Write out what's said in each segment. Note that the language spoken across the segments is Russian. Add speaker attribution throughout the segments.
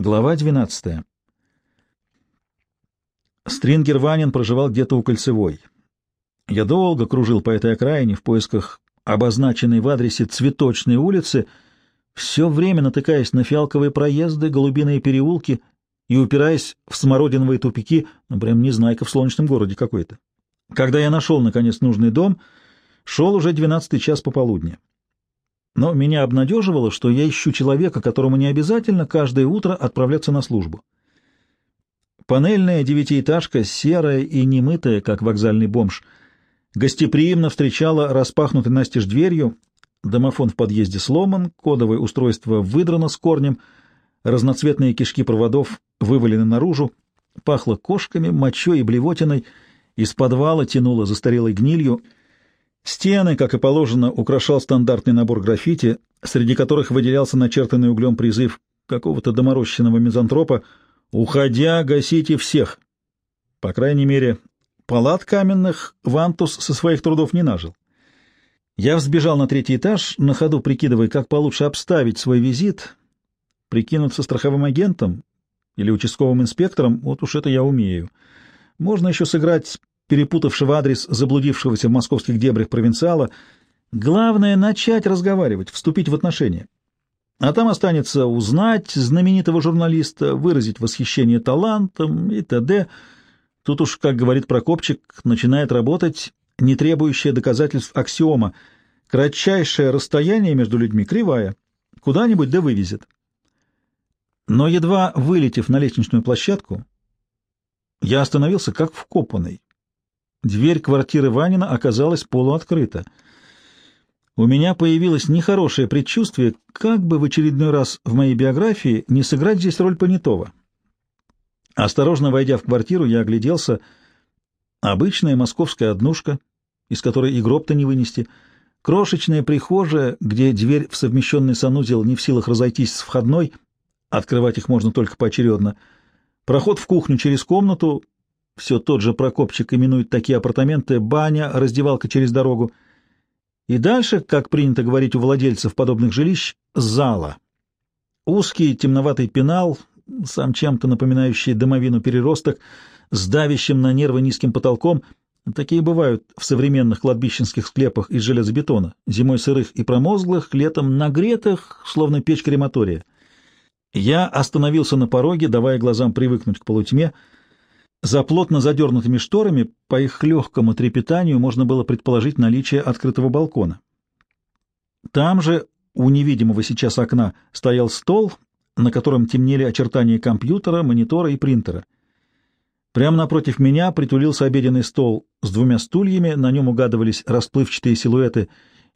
Speaker 1: Глава 12. Стрингер Ванин проживал где-то у Кольцевой. Я долго кружил по этой окраине в поисках обозначенной в адресе цветочной улицы, все время натыкаясь на фиалковые проезды, голубиные переулки и упираясь в смородиновые тупики, ну, прям незнайка в солнечном городе какой-то. Когда я нашел, наконец, нужный дом, шел уже двенадцатый час пополудни. Но меня обнадеживало, что я ищу человека, которому не обязательно каждое утро отправляться на службу. Панельная девятиэтажка, серая и немытая, как вокзальный бомж, гостеприимно встречала распахнутой настежь дверью, домофон в подъезде сломан, кодовое устройство выдрано с корнем, разноцветные кишки проводов вывалены наружу, пахло кошками, мочой и блевотиной, из подвала тянуло застарелой гнилью — Стены, как и положено, украшал стандартный набор граффити, среди которых выделялся начертанный углем призыв какого-то доморощенного мизантропа «Уходя, гасите всех!». По крайней мере, палат каменных Вантус со своих трудов не нажил. Я взбежал на третий этаж, на ходу прикидывая, как получше обставить свой визит, прикинуться страховым агентом или участковым инспектором, вот уж это я умею. Можно еще сыграть перепутавшего адрес заблудившегося в московских дебрях провинциала. Главное — начать разговаривать, вступить в отношения. А там останется узнать знаменитого журналиста, выразить восхищение талантом и т.д. Тут уж, как говорит Прокопчик, начинает работать не требующая доказательств аксиома. Кратчайшее расстояние между людьми кривая. Куда-нибудь да вывезет. Но едва вылетев на лестничную площадку, я остановился как вкопанный. Дверь квартиры Ванина оказалась полуоткрыта. У меня появилось нехорошее предчувствие, как бы в очередной раз в моей биографии не сыграть здесь роль понятого. Осторожно войдя в квартиру, я огляделся. Обычная московская однушка, из которой и гроб-то не вынести, крошечная прихожая, где дверь в совмещенный санузел не в силах разойтись с входной, открывать их можно только поочередно, проход в кухню через комнату, все тот же Прокопчик именует такие апартаменты баня, раздевалка через дорогу. И дальше, как принято говорить у владельцев подобных жилищ, зала. Узкий темноватый пенал, сам чем-то напоминающий домовину переросток, с давящим на нервы низким потолком. Такие бывают в современных кладбищенских склепах из железобетона, зимой сырых и промозглых, летом нагретых, словно печь крематория. Я остановился на пороге, давая глазам привыкнуть к полутьме, — за плотно задернутыми шторами по их легкому трепетанию можно было предположить наличие открытого балкона. Там же, у невидимого сейчас окна, стоял стол, на котором темнели очертания компьютера, монитора и принтера. Прямо напротив меня притулился обеденный стол с двумя стульями, на нем угадывались расплывчатые силуэты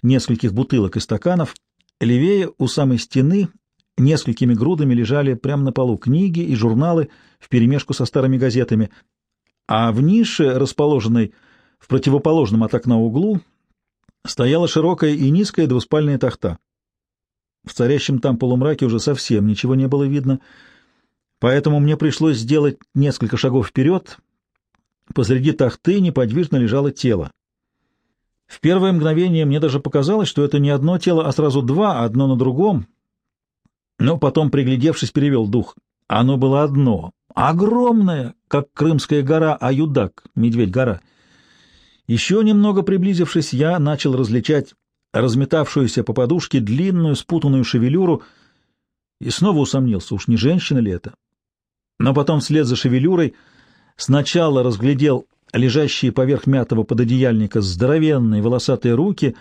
Speaker 1: нескольких бутылок и стаканов. Левее, у самой стены, Несколькими грудами лежали прямо на полу книги и журналы вперемешку со старыми газетами, а в нише, расположенной в противоположном от окна углу, стояла широкая и низкая двуспальная тахта. В царящем там полумраке уже совсем ничего не было видно, поэтому мне пришлось сделать несколько шагов вперед. Посреди тахты неподвижно лежало тело. В первое мгновение мне даже показалось, что это не одно тело, а сразу два, одно на другом, но потом, приглядевшись, перевел дух. Оно было одно, огромное, как Крымская гора Аюдак, Медведь-гора. Еще немного приблизившись, я начал различать разметавшуюся по подушке длинную спутанную шевелюру и снова усомнился, уж не женщина ли это. Но потом вслед за шевелюрой сначала разглядел лежащие поверх мятого пододеяльника здоровенные волосатые руки,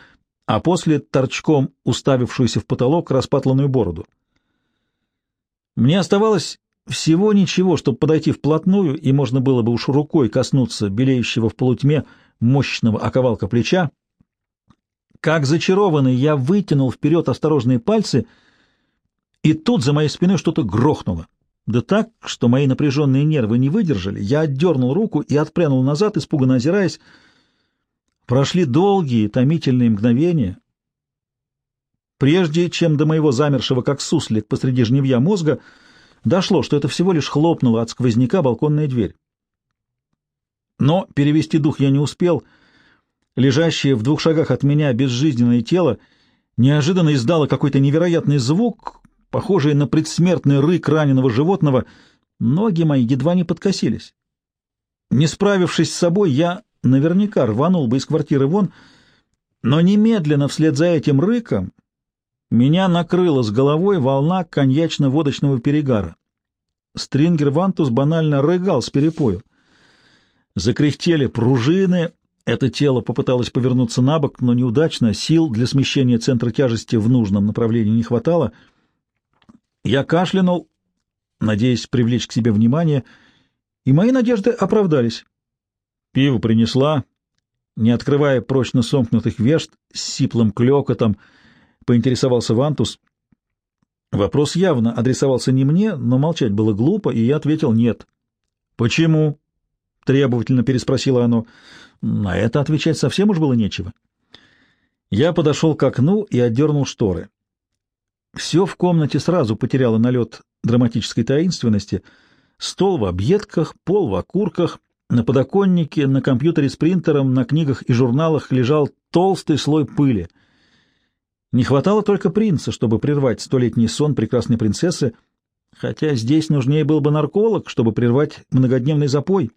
Speaker 1: а после торчком уставившуюся в потолок распатланную бороду. Мне оставалось всего ничего, чтобы подойти вплотную, и можно было бы уж рукой коснуться белеющего в полутьме мощного оковалка плеча. Как зачарованный, я вытянул вперед осторожные пальцы, и тут за моей спиной что-то грохнуло. Да так, что мои напряженные нервы не выдержали, я отдернул руку и отпрянул назад, испуганно озираясь. Прошли долгие, томительные мгновения, Прежде чем до моего замершего как суслик посреди жневья мозга дошло, что это всего лишь хлопнула от сквозняка балконная дверь. Но перевести дух я не успел. Лежащее в двух шагах от меня безжизненное тело неожиданно издало какой-то невероятный звук, похожий на предсмертный рык раненого животного, ноги мои едва не подкосились. Не справившись с собой, я наверняка рванул бы из квартиры вон, но немедленно вслед за этим рыком меня накрыла с головой волна коньячно-водочного перегара. Стрингер Вантус банально рыгал с перепою. Закряхтели пружины, это тело попыталось повернуться на бок, но неудачно, сил для смещения центра тяжести в нужном направлении не хватало. Я кашлянул, надеясь привлечь к себе внимание, и мои надежды оправдались. Пиво принесла, не открывая прочно сомкнутых вешт, с сиплым клёкотом поинтересовался Вантус. Вопрос явно адресовался не мне, но молчать было глупо, и я ответил «нет». «Почему?» — требовательно переспросило оно. На это отвечать совсем уж было нечего. Я подошел к окну и отдернул шторы. Все в комнате сразу потеряло налет драматической таинственности. Стол в объедках, пол в окурках, на подоконнике, на компьютере с принтером, на книгах и журналах лежал толстый слой пыли. Не хватало только принца, чтобы прервать столетний сон прекрасной принцессы, хотя здесь нужнее был бы нарколог, чтобы прервать многодневный запой.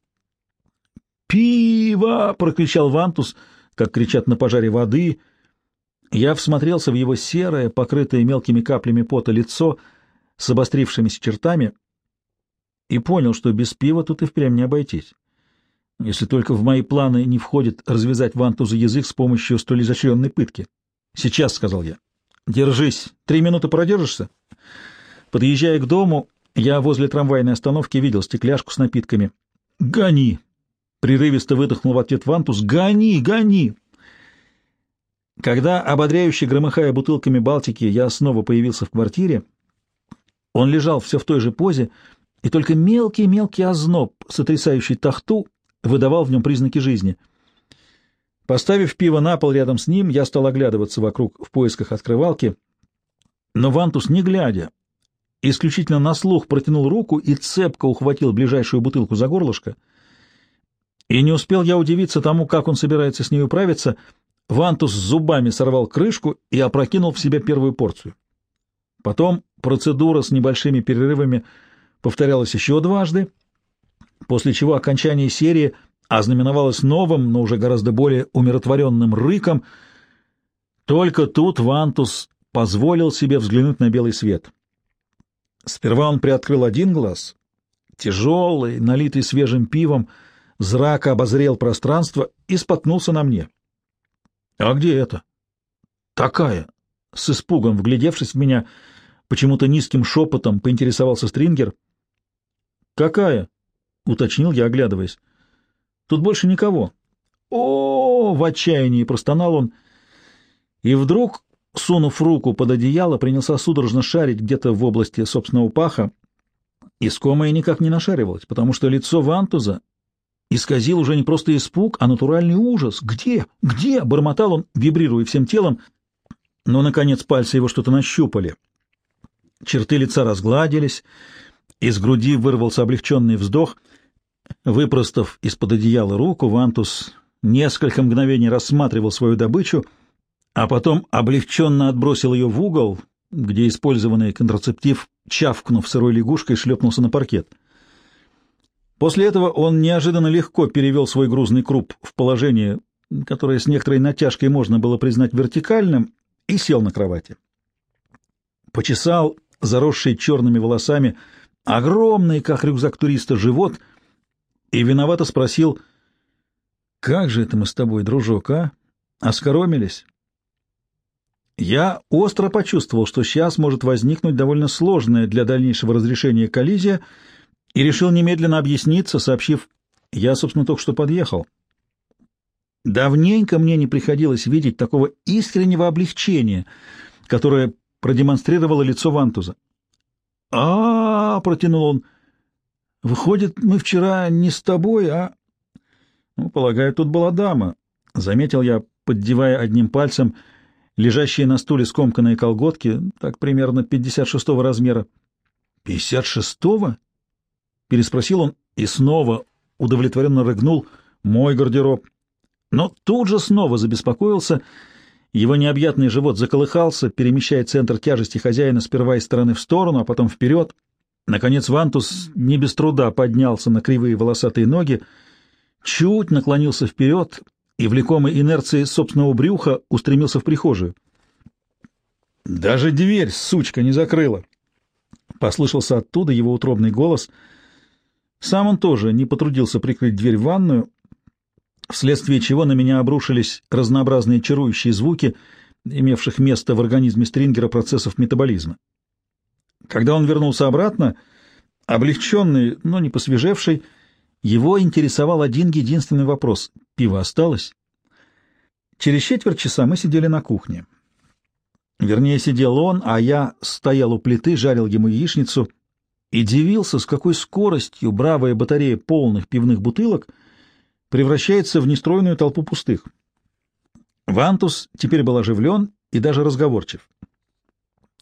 Speaker 1: «Пиво!» — прокричал Вантус, как кричат на пожаре воды. Я всмотрелся в его серое, покрытое мелкими каплями пота лицо с обострившимися чертами и понял, что без пива тут и впрямь не обойтись. Если только в мои планы не входит развязать Вантузу язык с помощью столь изощренной пытки. «Сейчас», — сказал я. «Держись. Три минуты продержишься?» Подъезжая к дому, я возле трамвайной остановки видел стекляшку с напитками. «Гони!» Прерывисто выдохнул в ответ Вантус. «Гони, гони!» Когда, ободряюще громыхая бутылками Балтики, я снова появился в квартире, он лежал все в той же позе, и только мелкий-мелкий озноб, сотрясающий тахту, выдавал в нем признаки жизни. Поставив пиво на пол рядом с ним, я стал оглядываться вокруг в поисках открывалки, но Вантус, не глядя, исключительно на слух протянул руку и цепко ухватил ближайшую бутылку за горлышко — и не успел я удивиться тому, как он собирается с ней управиться, Вантус зубами сорвал крышку и опрокинул в себя первую порцию. Потом процедура с небольшими перерывами повторялась еще дважды, после чего окончание серии ознаменовалось новым, но уже гораздо более умиротворенным рыком. Только тут Вантус позволил себе взглянуть на белый свет. Сперва он приоткрыл один глаз, тяжелый, налитый свежим пивом, — Зрак обозрел пространство и споткнулся на мне. — А где это? — Такая. С испугом, вглядевшись в меня, почему-то низким шепотом поинтересовался Стрингер. — Какая? — уточнил я, оглядываясь. — Тут больше никого. О, в отчаянии простонал он. И вдруг, сунув руку под одеяло, принялся судорожно шарить где-то в области собственного паха. Искомое никак не нашаривалось, потому что лицо Вантуза исказил уже не просто испуг, а натуральный ужас. «Где? Где?» — бормотал он, вибрируя всем телом. Но, наконец, пальцы его что-то нащупали. Черты лица разгладились, из груди вырвался облегченный вздох. Выпростав из-под одеяла руку, Вантус несколько мгновений рассматривал свою добычу, а потом облегченно отбросил ее в угол, где использованный контрацептив, чавкнув сырой лягушкой, шлепнулся на паркет. После этого он неожиданно легко перевел свой грузный круп в положение, которое с некоторой натяжкой можно было признать вертикальным, и сел на кровати. Почесал заросший черными волосами огромный, как рюкзак туриста, живот и виновато спросил, «Как же это мы с тобой, дружок, а? Оскоромились?» Я остро почувствовал, что сейчас может возникнуть довольно сложная для дальнейшего разрешения коллизия — и решил немедленно объясниться, сообщив, я, собственно, только что подъехал. Давненько мне не приходилось видеть такого искреннего облегчения, которое продемонстрировало лицо Вантуза. а, -а, -а протянул он. «Выходит, мы вчера не с тобой, а...» «Ну, полагаю, тут была дама», — заметил я, поддевая одним пальцем лежащие на стуле скомканные колготки, так примерно 56-го размера. «56-го?» — переспросил он и снова удовлетворенно рыгнул «Мой гардероб». Но тут же снова забеспокоился Его необъятный живот заколыхался, перемещая центр тяжести хозяина сперва из стороны в сторону, а потом вперед. Наконец Вантус не без труда поднялся на кривые волосатые ноги, чуть наклонился вперед и, влекомый инерцией собственного брюха, устремился в прихожую. «Даже дверь, сучка, не закрыла!» Послышался оттуда его утробный голос. Сам он тоже не потрудился прикрыть дверь в ванную, вследствие чего на меня обрушились разнообразные чарующие звуки, имевших место в организме Стрингера процессов метаболизма. Когда он вернулся обратно, облегченный, но не посвежевший, его интересовал один единственный вопрос — пиво осталось? Через четверть часа мы сидели на кухне. Вернее, сидел он, а я стоял у плиты, жарил ему яичницу и дивился, с какой скоростью бравая батарея полных пивных бутылок превращается в нестройную толпу пустых. Вантус теперь был оживлен и даже разговорчив.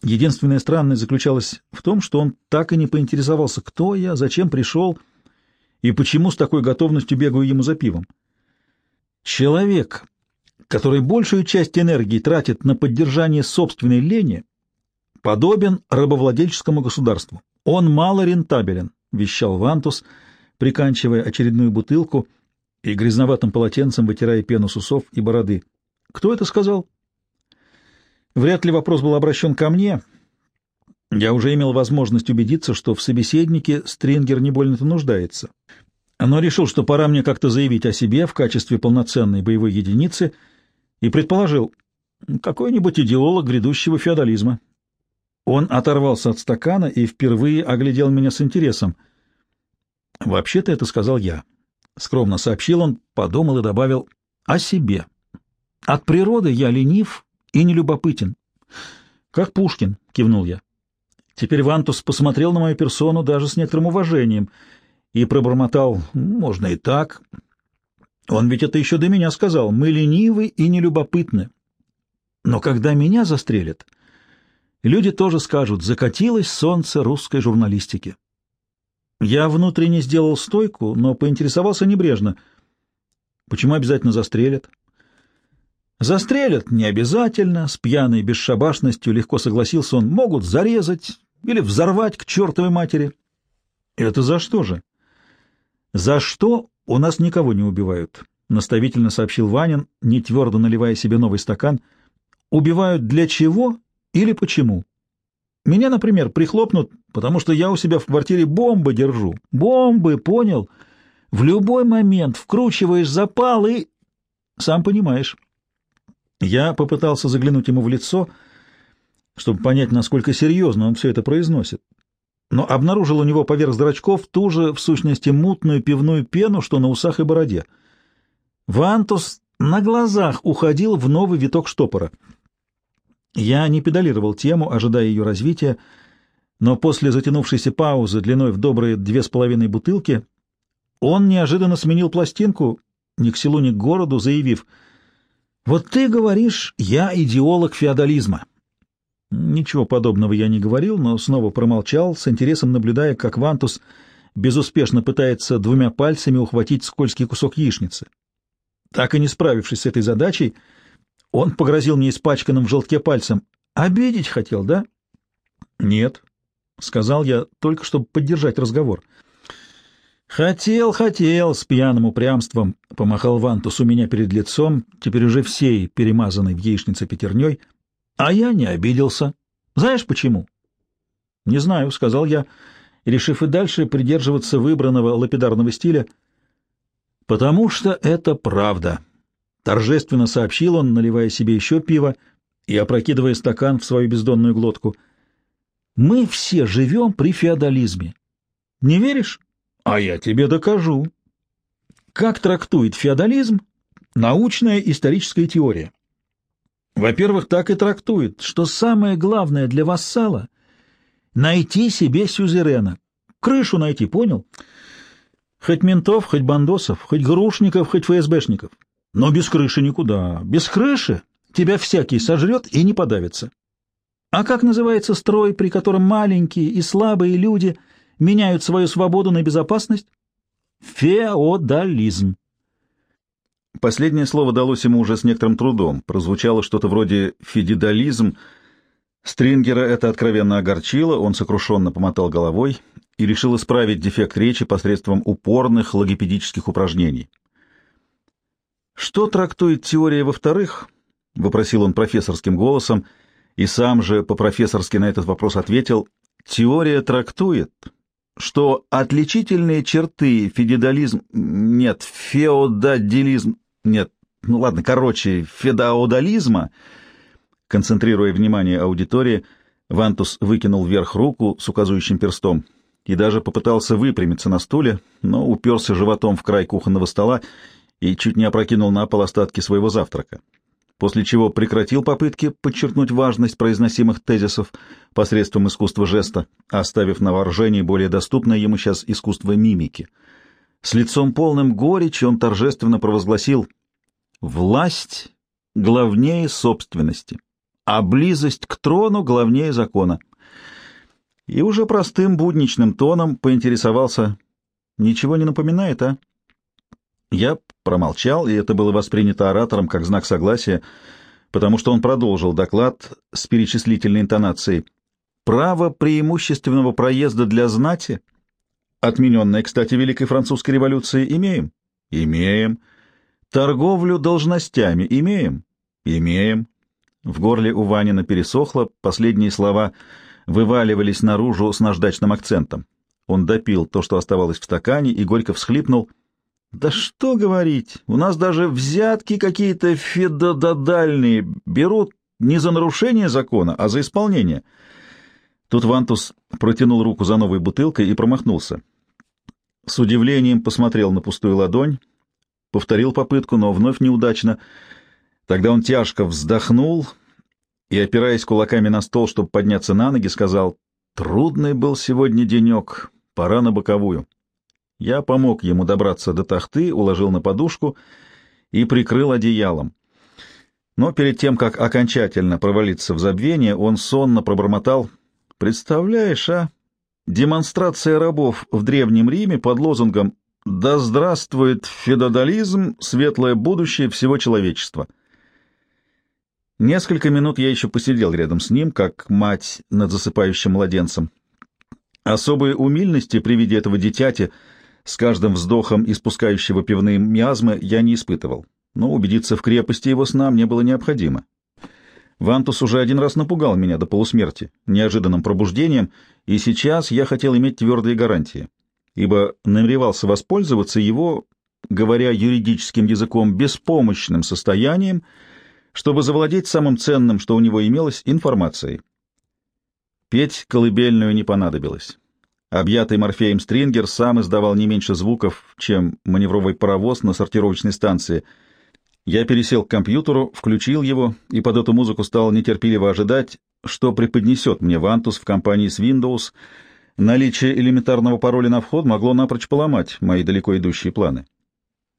Speaker 1: Единственная странность заключалась в том, что он так и не поинтересовался, кто я, зачем пришел и почему с такой готовностью бегаю ему за пивом. Человек, который большую часть энергии тратит на поддержание собственной лени, подобен рабовладельческому государству. Он мало рентабелен, вещал Вантус, приканчивая очередную бутылку и грязноватым полотенцем вытирая пену с усов и бороды. Кто это сказал? Вряд ли вопрос был обращен ко мне. Я уже имел возможность убедиться, что в собеседнике Стрингер не больно-то нуждается. Но решил, что пора мне как-то заявить о себе в качестве полноценной боевой единицы — и предположил, какой-нибудь идеолог грядущего феодализма. Он оторвался от стакана и впервые оглядел меня с интересом. «Вообще-то это сказал я». Скромно сообщил он, подумал и добавил «о себе». «От природы я ленив и нелюбопытен». «Как Пушкин», — кивнул я. Теперь Вантус посмотрел на мою персону даже с некоторым уважением и пробормотал «можно и так». Он ведь это еще до меня сказал. Мы ленивы и нелюбопытны. Но когда меня застрелят, люди тоже скажут, закатилось солнце русской журналистики. Я внутренне сделал стойку, но поинтересовался небрежно. Почему обязательно застрелят? Застрелят не обязательно, с пьяной бесшабашностью легко согласился он, могут зарезать или взорвать к чертовой матери. Это за что же? За что «У нас никого не убивают», — наставительно сообщил Ванин, не твердо наливая себе новый стакан. «Убивают для чего или почему? Меня, например, прихлопнут, потому что я у себя в квартире бомбы держу. Бомбы, понял? В любой момент вкручиваешь запал и... Сам понимаешь». Я попытался заглянуть ему в лицо, чтобы понять, насколько серьезно он все это произносит но обнаружил у него поверх зрачков ту же, в сущности, мутную пивную пену, что на усах и бороде. Вантус на глазах уходил в новый виток штопора. Я не педалировал тему, ожидая ее развития, но после затянувшейся паузы длиной в добрые две с половиной бутылки он неожиданно сменил пластинку, ни к селу, ни к городу, заявив, «Вот ты говоришь, я идеолог феодализма». Ничего подобного я не говорил, но снова промолчал, с интересом наблюдая, как Вантус безуспешно пытается двумя пальцами ухватить скользкий кусок яичницы. Так и не справившись с этой задачей, он погрозил мне испачканным в желтке пальцем. «Обидеть хотел, да?» «Нет», — сказал я, только чтобы поддержать разговор. «Хотел, хотел», — с пьяным упрямством помахал Вантус у меня перед лицом, теперь уже всей перемазанной в яичнице пятерней — а я не обиделся. Знаешь почему? — Не знаю, — сказал я, решив и дальше придерживаться выбранного лапидарного стиля. — Потому что это правда, — торжественно сообщил он, наливая себе еще пиво и опрокидывая стакан в свою бездонную глотку. — Мы все живем при феодализме. Не веришь? А я тебе докажу. Как трактует феодализм научная историческая теория? Во-первых, так и трактует, что самое главное для вассала — найти себе сюзерена. Крышу найти, понял? Хоть ментов, хоть бандосов, хоть грушников, хоть ФСБшников. Но без крыши никуда. Без крыши тебя всякий сожрет и не подавится. А как называется строй, при котором маленькие и слабые люди меняют свою свободу на безопасность? Феодализм. Последнее слово далось ему уже с некоторым трудом. Прозвучало что-то вроде «федидализм». Стрингера это откровенно огорчило, он сокрушенно помотал головой и решил исправить дефект речи посредством упорных логопедических упражнений. «Что трактует теория во-вторых?» — вопросил он профессорским голосом, и сам же по-профессорски на этот вопрос ответил. «Теория трактует, что отличительные черты федидализм... Нет, феодализм... Нет, ну ладно, короче, феодализма...» Концентрируя внимание аудитории, Вантус выкинул вверх руку с указывающим перстом и даже попытался выпрямиться на стуле, но уперся животом в край кухонного стола и чуть не опрокинул на пол остатки своего завтрака, после чего прекратил попытки подчеркнуть важность произносимых тезисов посредством искусства жеста, оставив на вооружении более доступное ему сейчас искусство мимики. С лицом полным горечи он торжественно провозгласил «Власть главнее собственности, а близость к трону главнее закона». И уже простым будничным тоном поинтересовался «Ничего не напоминает, а?» Я промолчал, и это было воспринято оратором как знак согласия, потому что он продолжил доклад с перечислительной интонацией. «Право преимущественного проезда для знати, отмененное, кстати, Великой Французской революцией, имеем?» «Имеем». «Торговлю должностями имеем?» «Имеем». В горле у Ванина пересохло, последние слова вываливались наружу с наждачным акцентом. Он допил то, что оставалось в стакане, и горько всхлипнул — да что говорить, у нас даже взятки какие-то федододальные берут не за нарушение закона, а за исполнение. Тут Вантус протянул руку за новой бутылкой и промахнулся. С удивлением посмотрел на пустую ладонь, повторил попытку, но вновь неудачно. Тогда он тяжко вздохнул и, опираясь кулаками на стол, чтобы подняться на ноги, сказал, «Трудный был сегодня денек, пора на боковую». Я помог ему добраться до тахты, уложил на подушку и прикрыл одеялом. Но перед тем, как окончательно провалиться в забвение, он сонно пробормотал «Представляешь, а? Демонстрация рабов в Древнем Риме под лозунгом «Да здравствует феодализм, светлое будущее всего человечества». Несколько минут я еще посидел рядом с ним, как мать над засыпающим младенцем. Особой умильности при виде этого дитяти — с каждым вздохом испускающего пивные миазмы я не испытывал, но убедиться в крепости его сна мне было необходимо. Вантус уже один раз напугал меня до полусмерти неожиданным пробуждением, и сейчас я хотел иметь твердые гарантии, ибо намеревался воспользоваться его, говоря юридическим языком, беспомощным состоянием, чтобы завладеть самым ценным, что у него имелось, информацией. Петь колыбельную не понадобилось. Объятый морфеем стрингер сам издавал не меньше звуков, чем маневровый паровоз на сортировочной станции. Я пересел к компьютеру, включил его, и под эту музыку стал нетерпеливо ожидать, что преподнесет мне Вантус в компании с Windows. Наличие элементарного пароля на вход могло напрочь поломать мои далеко идущие планы.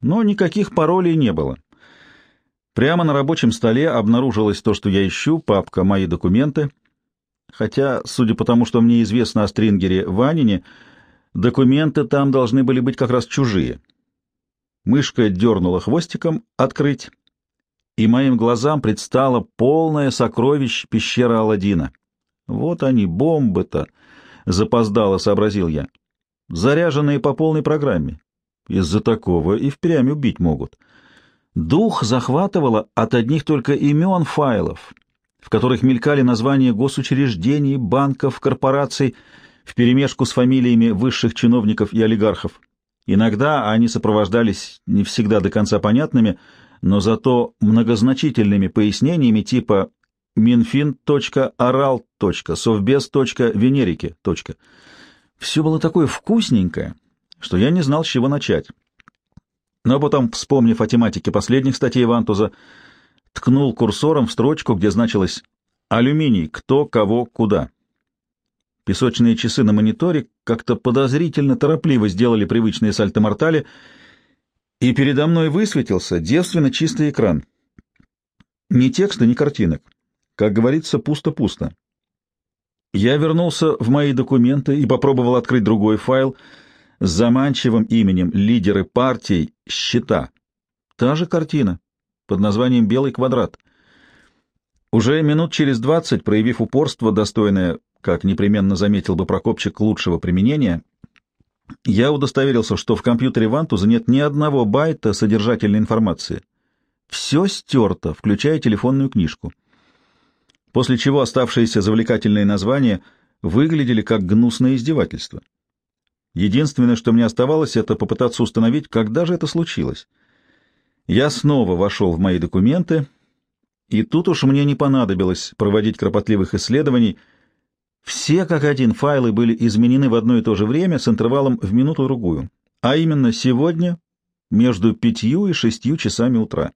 Speaker 1: Но никаких паролей не было. Прямо на рабочем столе обнаружилось то, что я ищу, папка «Мои документы», хотя, судя по тому, что мне известно о стрингере Ванине, документы там должны были быть как раз чужие. Мышка дернула хвостиком «Открыть», и моим глазам предстало полное сокровище пещера Аладдина. Вот они, бомбы-то, запоздало сообразил я, заряженные по полной программе. Из-за такого и впрямь убить могут. Дух захватывало от одних только имен файлов — в которых мелькали названия госучреждений, банков, корпораций, вперемешку с фамилиями высших чиновников и олигархов. Иногда они сопровождались не всегда до конца понятными, но зато многозначительными пояснениями типа совбез.венерики. Все было такое вкусненькое, что я не знал, с чего начать. Но потом, вспомнив о тематике последних статей Вантуза, ткнул курсором в строчку, где значилось «Алюминий. Кто, кого, куда». Песочные часы на мониторе как-то подозрительно торопливо сделали привычные сальто-мортали, и передо мной высветился девственно чистый экран. Ни текста, ни картинок. Как говорится, пусто-пусто. Я вернулся в мои документы и попробовал открыть другой файл с заманчивым именем «Лидеры партий. Счета». Та же картина под названием «Белый квадрат». Уже минут через двадцать, проявив упорство, достойное, как непременно заметил бы Прокопчик, лучшего применения, я удостоверился, что в компьютере Вантуза нет ни одного байта содержательной информации. Все стерто, включая телефонную книжку. После чего оставшиеся завлекательные названия выглядели как гнусное издевательство. Единственное, что мне оставалось, это попытаться установить, когда же это случилось. Я снова вошел в мои документы, и тут уж мне не понадобилось проводить кропотливых исследований. Все как один файлы были изменены в одно и то же время с интервалом в минуту-другую, а именно сегодня между пятью и шестью часами утра.